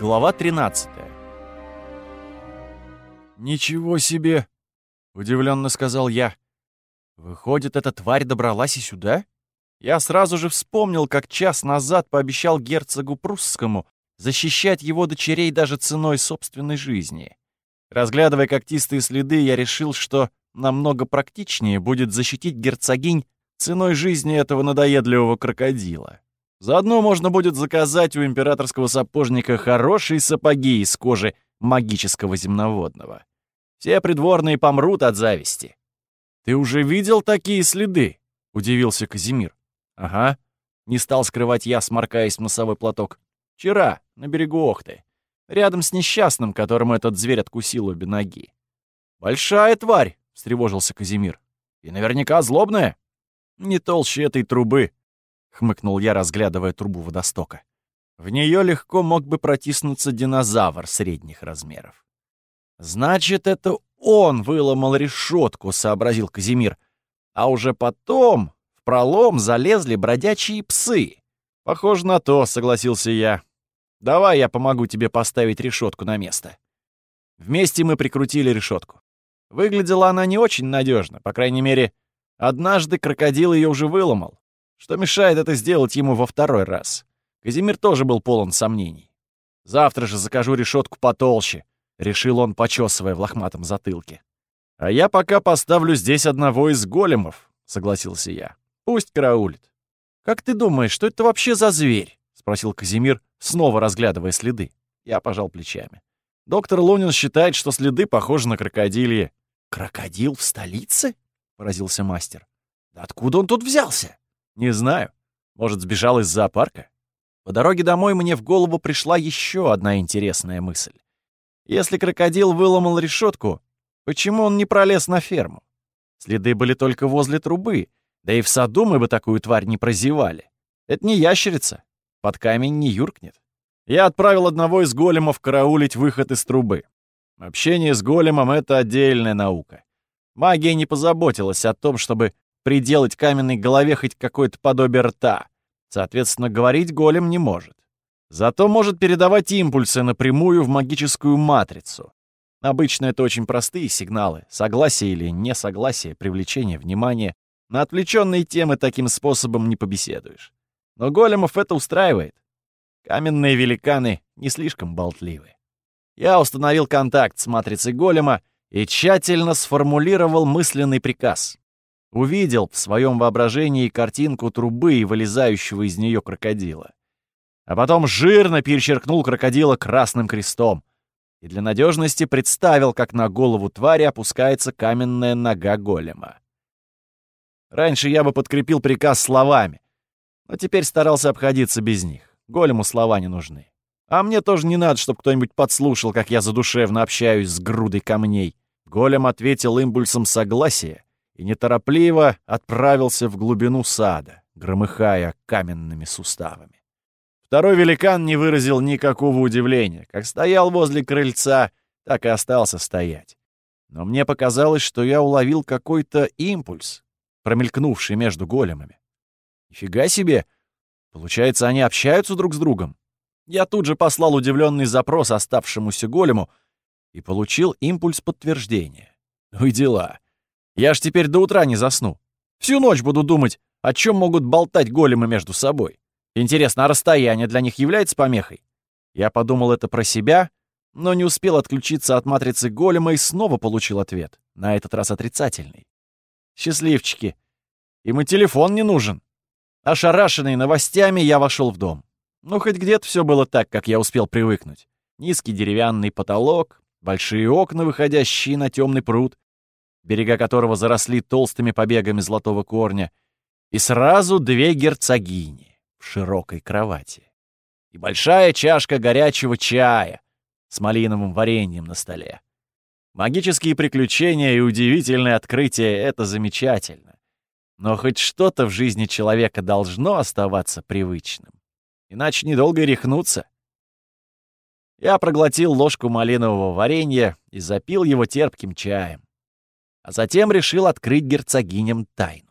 Глава 13 «Ничего себе!» — удивленно сказал я. «Выходит, эта тварь добралась и сюда?» Я сразу же вспомнил, как час назад пообещал герцогу прусскому защищать его дочерей даже ценой собственной жизни. Разглядывая когтистые следы, я решил, что намного практичнее будет защитить герцогинь ценой жизни этого надоедливого крокодила. Заодно можно будет заказать у императорского сапожника хорошие сапоги из кожи магического земноводного. Все придворные помрут от зависти. «Ты уже видел такие следы?» — удивился Казимир. «Ага». Не стал скрывать я, сморкаясь в носовой платок. «Вчера, на берегу Охты. Рядом с несчастным, которому этот зверь откусил обе ноги». «Большая тварь!» — встревожился Казимир. «И наверняка злобная». «Не толще этой трубы», — хмыкнул я, разглядывая трубу водостока. В нее легко мог бы протиснуться динозавр средних размеров. «Значит, это он выломал решетку», — сообразил Казимир. «А уже потом в пролом залезли бродячие псы». «Похоже на то», — согласился я. «Давай я помогу тебе поставить решетку на место». Вместе мы прикрутили решетку. Выглядела она не очень надежно, по крайней мере, однажды крокодил ее уже выломал. Что мешает это сделать ему во второй раз? Казимир тоже был полон сомнений. «Завтра же закажу решетку потолще», — решил он, почесывая в лохматом затылке. «А я пока поставлю здесь одного из големов», — согласился я. «Пусть караулит». «Как ты думаешь, что это вообще за зверь?» — спросил Казимир, снова разглядывая следы. Я пожал плечами. Доктор Лунин считает, что следы похожи на крокодилье. «Крокодил в столице?» — поразился мастер. «Да откуда он тут взялся?» «Не знаю. Может, сбежал из зоопарка?» По дороге домой мне в голову пришла еще одна интересная мысль. Если крокодил выломал решетку, почему он не пролез на ферму? Следы были только возле трубы, да и в саду мы бы такую тварь не прозевали. Это не ящерица, под камень не юркнет. Я отправил одного из големов караулить выход из трубы. Общение с големом — это отдельная наука. Магия не позаботилась о том, чтобы приделать каменной голове хоть какое-то подобие рта. Соответственно, говорить голем не может. Зато может передавать импульсы напрямую в магическую матрицу. Обычно это очень простые сигналы, согласие или несогласие, привлечение внимания. На отвлеченные темы таким способом не побеседуешь. Но големов это устраивает. Каменные великаны не слишком болтливы. Я установил контакт с матрицей голема и тщательно сформулировал мысленный приказ. Увидел в своем воображении картинку трубы и вылезающего из нее крокодила а потом жирно перечеркнул крокодила красным крестом и для надежности представил, как на голову твари опускается каменная нога голема. Раньше я бы подкрепил приказ словами, но теперь старался обходиться без них. Голему слова не нужны. А мне тоже не надо, чтобы кто-нибудь подслушал, как я задушевно общаюсь с грудой камней. Голем ответил импульсом согласия и неторопливо отправился в глубину сада, громыхая каменными суставами. Второй великан не выразил никакого удивления. Как стоял возле крыльца, так и остался стоять. Но мне показалось, что я уловил какой-то импульс, промелькнувший между големами. Нифига себе! Получается, они общаются друг с другом. Я тут же послал удивленный запрос оставшемуся голему и получил импульс подтверждения. Ну и дела. Я ж теперь до утра не засну. Всю ночь буду думать, о чем могут болтать големы между собой. Интересно, а расстояние для них является помехой? Я подумал это про себя, но не успел отключиться от матрицы голема и снова получил ответ, на этот раз отрицательный. Счастливчики. Им и телефон не нужен. Ошарашенный новостями, я вошел в дом. Ну, хоть где-то все было так, как я успел привыкнуть. Низкий деревянный потолок, большие окна, выходящие на темный пруд, берега которого заросли толстыми побегами золотого корня, и сразу две герцогини в широкой кровати. И большая чашка горячего чая с малиновым вареньем на столе. Магические приключения и удивительные открытия — это замечательно. Но хоть что-то в жизни человека должно оставаться привычным. Иначе недолго рехнуться. Я проглотил ложку малинового варенья и запил его терпким чаем. А затем решил открыть герцогиням тайну.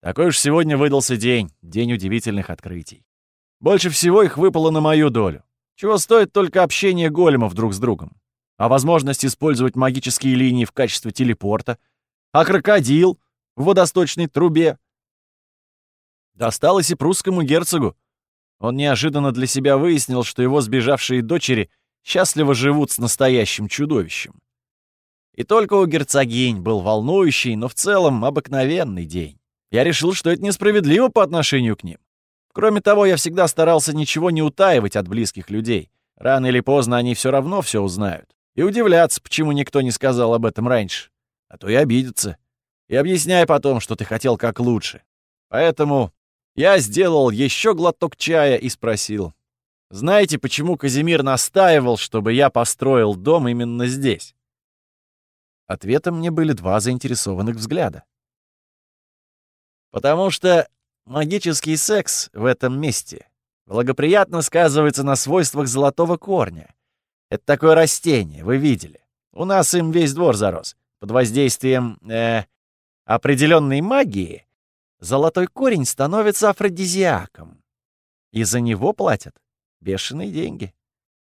Такой уж сегодня выдался день, день удивительных открытий. Больше всего их выпало на мою долю. Чего стоит только общение големов друг с другом. А возможность использовать магические линии в качестве телепорта. А крокодил в водосточной трубе. Досталось и прусскому герцогу. Он неожиданно для себя выяснил, что его сбежавшие дочери счастливо живут с настоящим чудовищем. И только у герцогинь был волнующий, но в целом обыкновенный день. Я решил, что это несправедливо по отношению к ним. Кроме того, я всегда старался ничего не утаивать от близких людей. Рано или поздно они все равно все узнают. И удивляться, почему никто не сказал об этом раньше. А то и обидятся. И объясняй потом, что ты хотел как лучше. Поэтому я сделал еще глоток чая и спросил. Знаете, почему Казимир настаивал, чтобы я построил дом именно здесь? Ответом мне были два заинтересованных взгляда. Потому что магический секс в этом месте благоприятно сказывается на свойствах золотого корня. Это такое растение, вы видели. У нас им весь двор зарос. Под воздействием э, определенной магии золотой корень становится афродизиаком. И за него платят бешеные деньги.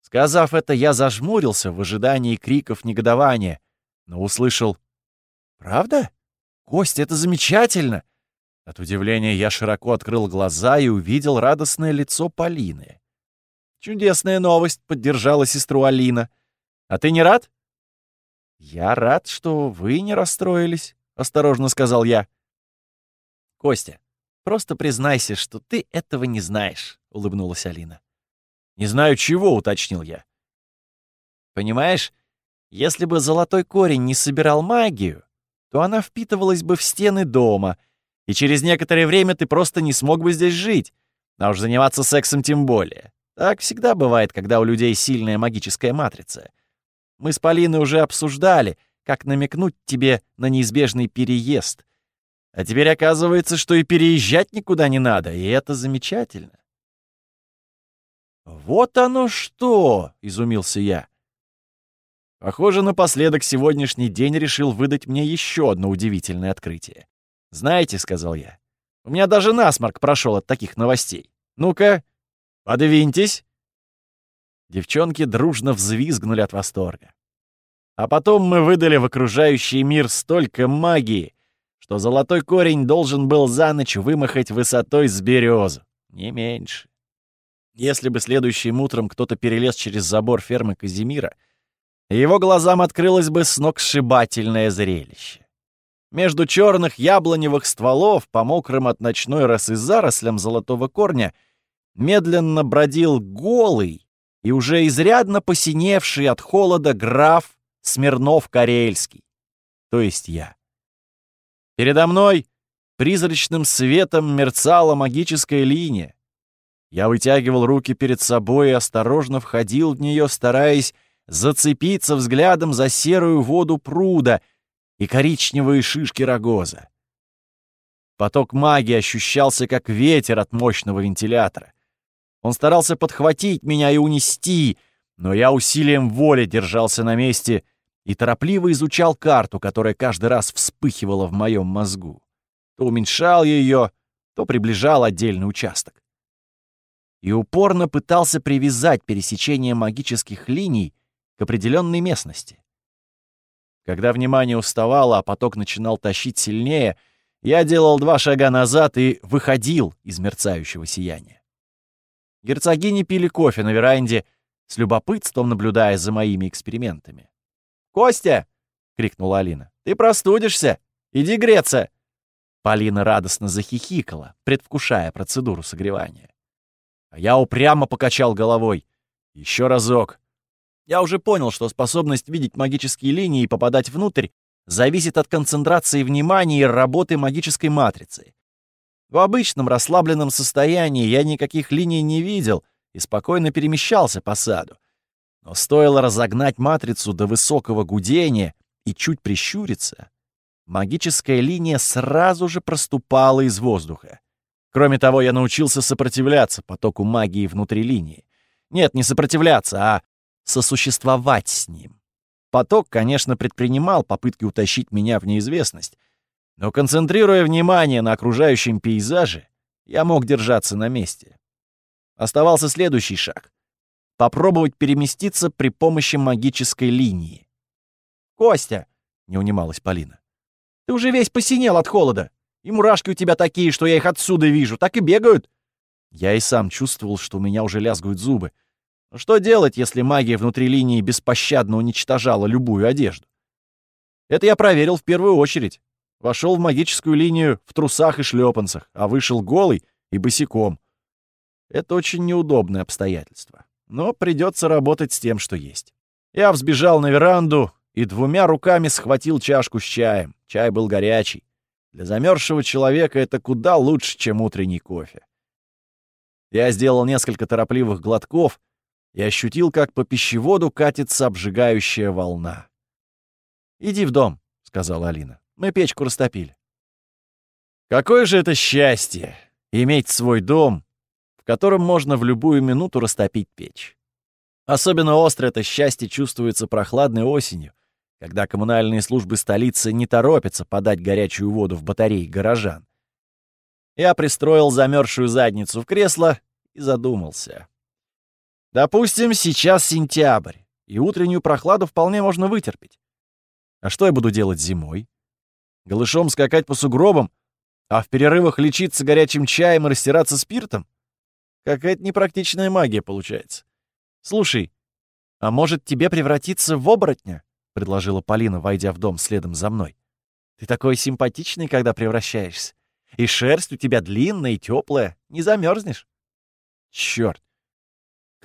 Сказав это, я зажмурился в ожидании криков негодования, но услышал «Правда? Костя, это замечательно! От удивления я широко открыл глаза и увидел радостное лицо Полины. «Чудесная новость!» — поддержала сестру Алина. «А ты не рад?» «Я рад, что вы не расстроились», — осторожно сказал я. «Костя, просто признайся, что ты этого не знаешь», — улыбнулась Алина. «Не знаю чего», — уточнил я. «Понимаешь, если бы золотой корень не собирал магию, то она впитывалась бы в стены дома — и через некоторое время ты просто не смог бы здесь жить. А уж заниматься сексом тем более. Так всегда бывает, когда у людей сильная магическая матрица. Мы с Полиной уже обсуждали, как намекнуть тебе на неизбежный переезд. А теперь оказывается, что и переезжать никуда не надо, и это замечательно. «Вот оно что!» — изумился я. Похоже, напоследок сегодняшний день решил выдать мне еще одно удивительное открытие. «Знаете», — сказал я, — «у меня даже насморк прошел от таких новостей. Ну-ка, подвиньтесь». Девчонки дружно взвизгнули от восторга. А потом мы выдали в окружающий мир столько магии, что золотой корень должен был за ночь вымахать высотой с березу, не меньше. Если бы следующим утром кто-то перелез через забор фермы Казимира, его глазам открылось бы сногсшибательное зрелище. Между черных яблоневых стволов, по мокрым от ночной росы зарослям золотого корня, медленно бродил голый и уже изрядно посиневший от холода граф Смирнов-Карельский, то есть я. Передо мной призрачным светом мерцала магическая линия. Я вытягивал руки перед собой и осторожно входил в нее, стараясь зацепиться взглядом за серую воду пруда — и коричневые шишки рогоза. Поток магии ощущался как ветер от мощного вентилятора. Он старался подхватить меня и унести, но я усилием воли держался на месте и торопливо изучал карту, которая каждый раз вспыхивала в моем мозгу. То уменьшал ее, то приближал отдельный участок. И упорно пытался привязать пересечение магических линий к определенной местности. Когда внимание уставало, а поток начинал тащить сильнее, я делал два шага назад и выходил из мерцающего сияния. Герцогини пили кофе на веранде, с любопытством наблюдая за моими экспериментами. «Костя!» — крикнула Алина. «Ты простудишься! Иди греться!» Полина радостно захихикала, предвкушая процедуру согревания. А я упрямо покачал головой. «Еще разок! Я уже понял, что способность видеть магические линии и попадать внутрь зависит от концентрации внимания и работы магической матрицы. В обычном расслабленном состоянии я никаких линий не видел и спокойно перемещался по саду. Но стоило разогнать матрицу до высокого гудения и чуть прищуриться, магическая линия сразу же проступала из воздуха. Кроме того, я научился сопротивляться потоку магии внутри линии. Нет, не сопротивляться, а сосуществовать с ним. Поток, конечно, предпринимал попытки утащить меня в неизвестность, но, концентрируя внимание на окружающем пейзаже, я мог держаться на месте. Оставался следующий шаг попробовать переместиться при помощи магической линии. «Костя!» — не унималась Полина. «Ты уже весь посинел от холода. И мурашки у тебя такие, что я их отсюда вижу, так и бегают». Я и сам чувствовал, что у меня уже лязгают зубы. Что делать, если магия внутри линии беспощадно уничтожала любую одежду? Это я проверил в первую очередь. Вошел в магическую линию в трусах и шлепанцах, а вышел голый и босиком. Это очень неудобное обстоятельство. Но придется работать с тем, что есть. Я взбежал на веранду и двумя руками схватил чашку с чаем. Чай был горячий. Для замерзшего человека это куда лучше, чем утренний кофе. Я сделал несколько торопливых глотков и ощутил, как по пищеводу катится обжигающая волна. «Иди в дом», — сказала Алина. «Мы печку растопили». Какое же это счастье — иметь свой дом, в котором можно в любую минуту растопить печь. Особенно остро это счастье чувствуется прохладной осенью, когда коммунальные службы столицы не торопятся подать горячую воду в батареи горожан. Я пристроил замерзшую задницу в кресло и задумался. Допустим, сейчас сентябрь, и утреннюю прохладу вполне можно вытерпеть. А что я буду делать зимой? Голышом скакать по сугробам, а в перерывах лечиться горячим чаем и растираться спиртом? Какая-то непрактичная магия получается. Слушай, а может тебе превратиться в оборотня? предложила Полина, войдя в дом следом за мной. Ты такой симпатичный, когда превращаешься. И шерсть у тебя длинная и теплая, не замерзнешь. Черт!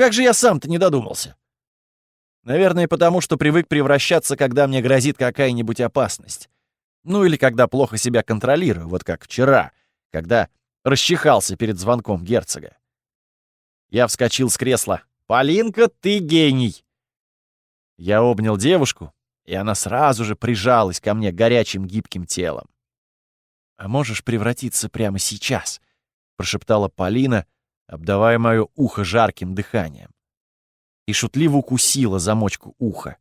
Как же я сам-то не додумался? Наверное, потому что привык превращаться, когда мне грозит какая-нибудь опасность. Ну или когда плохо себя контролирую, вот как вчера, когда расчихался перед звонком герцога. Я вскочил с кресла. «Полинка, ты гений!» Я обнял девушку, и она сразу же прижалась ко мне горячим гибким телом. «А можешь превратиться прямо сейчас?» — прошептала Полина, обдавая мое ухо жарким дыханием. И шутливо укусила замочку уха.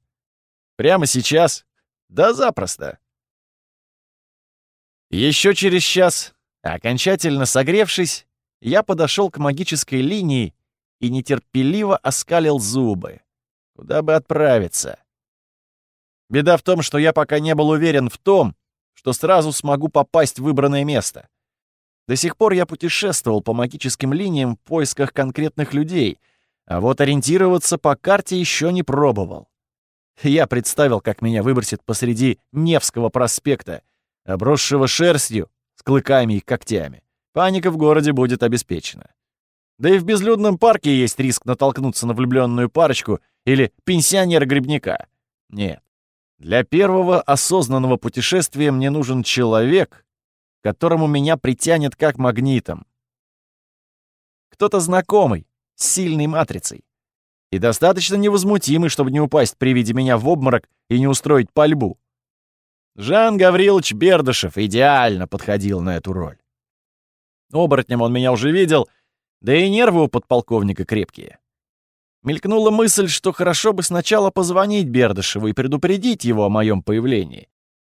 «Прямо сейчас? Да запросто!» Еще через час, окончательно согревшись, я подошел к магической линии и нетерпеливо оскалил зубы. Куда бы отправиться? Беда в том, что я пока не был уверен в том, что сразу смогу попасть в выбранное место. До сих пор я путешествовал по магическим линиям в поисках конкретных людей, а вот ориентироваться по карте еще не пробовал. Я представил, как меня выбросит посреди Невского проспекта, обросшего шерстью, с клыками и когтями. Паника в городе будет обеспечена. Да и в безлюдном парке есть риск натолкнуться на влюбленную парочку или пенсионера-грибника. Нет, для первого осознанного путешествия мне нужен человек, которому меня притянет как магнитом. Кто-то знакомый, с сильной матрицей. И достаточно невозмутимый, чтобы не упасть при виде меня в обморок и не устроить пальбу. Жан Гаврилович Бердышев идеально подходил на эту роль. Оборотнем он меня уже видел, да и нервы у подполковника крепкие. Мелькнула мысль, что хорошо бы сначала позвонить Бердышеву и предупредить его о моем появлении.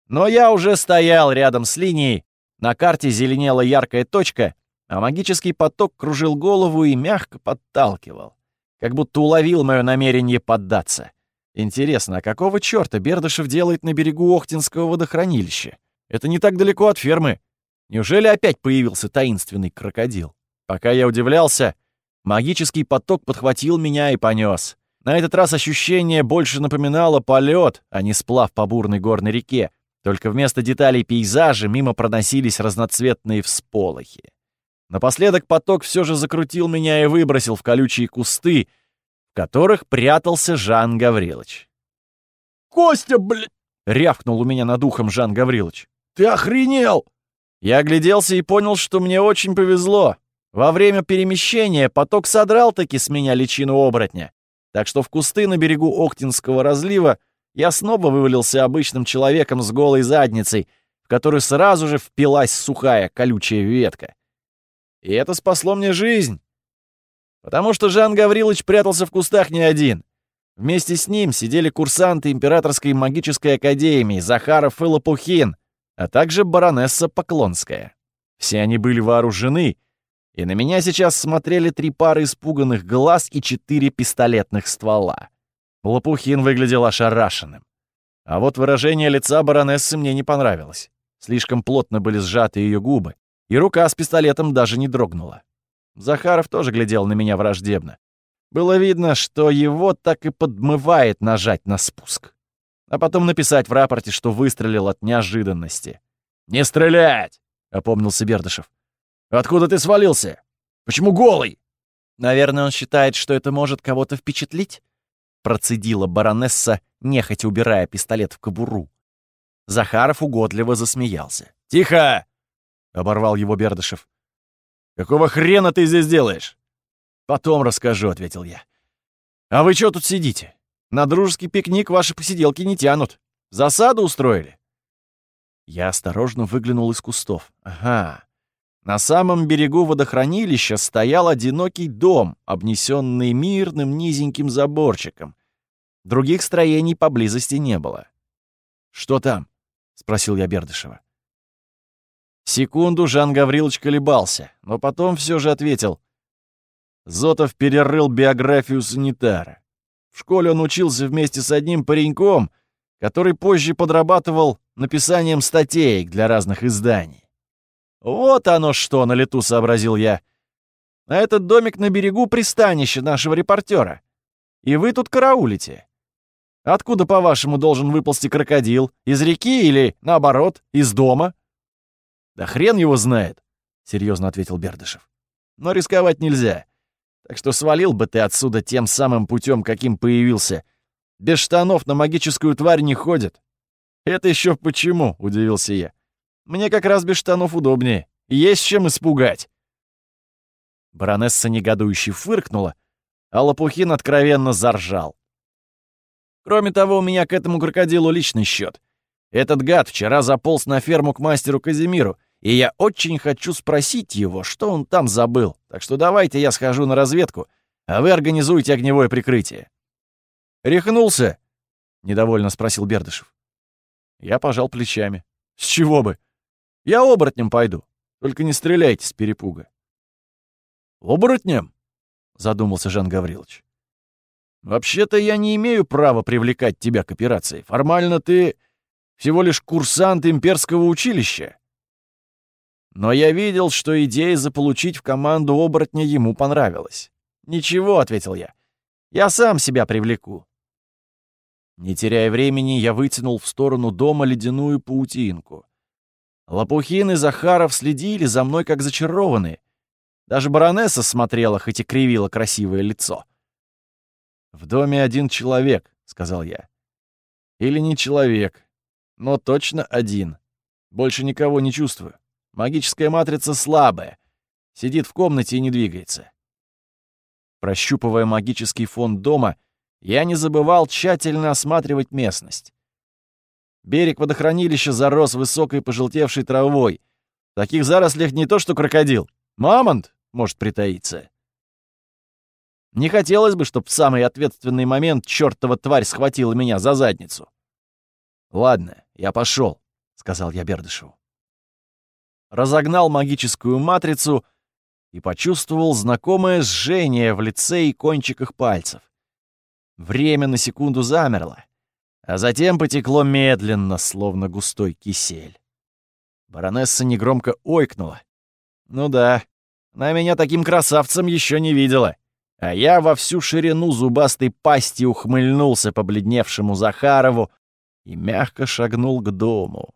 Но я уже стоял рядом с линией, на карте зеленела яркая точка, а магический поток кружил голову и мягко подталкивал, как будто уловил мое намерение поддаться. Интересно, а какого чёрта Бердышев делает на берегу Охтинского водохранилища? Это не так далеко от фермы. Неужели опять появился таинственный крокодил? Пока я удивлялся, Магический поток подхватил меня и понес. На этот раз ощущение больше напоминало полет, а не сплав по бурной горной реке. Только вместо деталей пейзажа мимо проносились разноцветные всполохи. Напоследок поток все же закрутил меня и выбросил в колючие кусты, в которых прятался Жан Гаврилович. «Костя, блядь!» — рявкнул у меня над ухом Жан Гаврилович. «Ты охренел!» Я огляделся и понял, что мне очень повезло. Во время перемещения поток содрал-таки с меня личину оборотня, так что в кусты на берегу Охтинского разлива я снова вывалился обычным человеком с голой задницей, в которую сразу же впилась сухая колючая ветка. И это спасло мне жизнь. Потому что Жан Гаврилович прятался в кустах не один. Вместе с ним сидели курсанты Императорской магической академии Захаров и Лопухин, а также баронесса Поклонская. Все они были вооружены и на меня сейчас смотрели три пары испуганных глаз и четыре пистолетных ствола. Лопухин выглядел ошарашенным. А вот выражение лица баронессы мне не понравилось. Слишком плотно были сжаты ее губы, и рука с пистолетом даже не дрогнула. Захаров тоже глядел на меня враждебно. Было видно, что его так и подмывает нажать на спуск. А потом написать в рапорте, что выстрелил от неожиданности. «Не стрелять!» — опомнился Бердышев. «Откуда ты свалился? Почему голый?» «Наверное, он считает, что это может кого-то впечатлить?» Процедила баронесса, нехотя убирая пистолет в кобуру. Захаров угодливо засмеялся. «Тихо!» — оборвал его Бердышев. «Какого хрена ты здесь делаешь?» «Потом расскажу», — ответил я. «А вы что тут сидите? На дружеский пикник ваши посиделки не тянут. Засаду устроили?» Я осторожно выглянул из кустов. «Ага. На самом берегу водохранилища стоял одинокий дом, обнесенный мирным низеньким заборчиком. Других строений поблизости не было. «Что там?» — спросил я Бердышева. Секунду Жан Гаврилович колебался, но потом все же ответил. Зотов перерыл биографию санитара. В школе он учился вместе с одним пареньком, который позже подрабатывал написанием статей для разных изданий. «Вот оно что!» — на лету сообразил я. «А этот домик на берегу пристанища нашего репортера. И вы тут караулите. Откуда, по-вашему, должен выползти крокодил? Из реки или, наоборот, из дома?» «Да хрен его знает», — серьезно ответил Бердышев. «Но рисковать нельзя. Так что свалил бы ты отсюда тем самым путем, каким появился. Без штанов на магическую тварь не ходит». «Это еще почему?» — удивился я. «Мне как раз без штанов удобнее. Есть чем испугать». Баронесса негодующе фыркнула, а Лопухин откровенно заржал. Кроме того, у меня к этому крокодилу личный счет. Этот гад вчера заполз на ферму к мастеру Казимиру, и я очень хочу спросить его, что он там забыл. Так что давайте я схожу на разведку, а вы организуйте огневое прикрытие». «Рехнулся?» — недовольно спросил Бердышев. Я пожал плечами. «С чего бы? Я оборотнем пойду. Только не стреляйте с перепуга». «Оборотнем?» — задумался Жан Гаврилович. «Вообще-то я не имею права привлекать тебя к операции. Формально ты всего лишь курсант имперского училища. Но я видел, что идея заполучить в команду оборотня ему понравилась. «Ничего», — ответил я, — «я сам себя привлеку». Не теряя времени, я вытянул в сторону дома ледяную паутинку. Лопухин и Захаров следили за мной как зачарованные. Даже баронесса смотрела, хоть и кривила красивое лицо. «В доме один человек», — сказал я. «Или не человек, но точно один. Больше никого не чувствую». Магическая матрица слабая. Сидит в комнате и не двигается. Прощупывая магический фон дома, я не забывал тщательно осматривать местность. Берег водохранилища зарос высокой пожелтевшей травой. В таких зарослях не то что крокодил, мамонт может притаиться. Не хотелось бы, чтобы в самый ответственный момент чертова тварь схватила меня за задницу. «Ладно, я пошел», — сказал я Бердышеву разогнал магическую матрицу и почувствовал знакомое жжение в лице и кончиках пальцев. Время на секунду замерло, а затем потекло медленно, словно густой кисель. Баронесса негромко ойкнула. «Ну да, она меня таким красавцем еще не видела». А я во всю ширину зубастой пасти ухмыльнулся побледневшему Захарову и мягко шагнул к дому.